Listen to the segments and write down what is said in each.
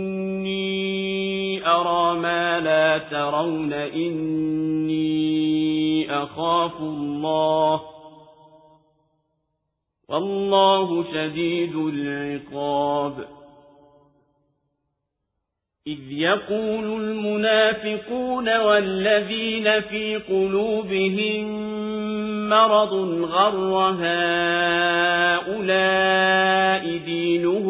إني أرى ما لا ترون إني أخاف الله والله شديد العقاب إذ يقول المنافقون والذين في قلوبهم مرض غر هؤلاء دينهم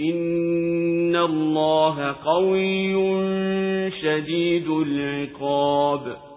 إن الله قوي شديد العقاب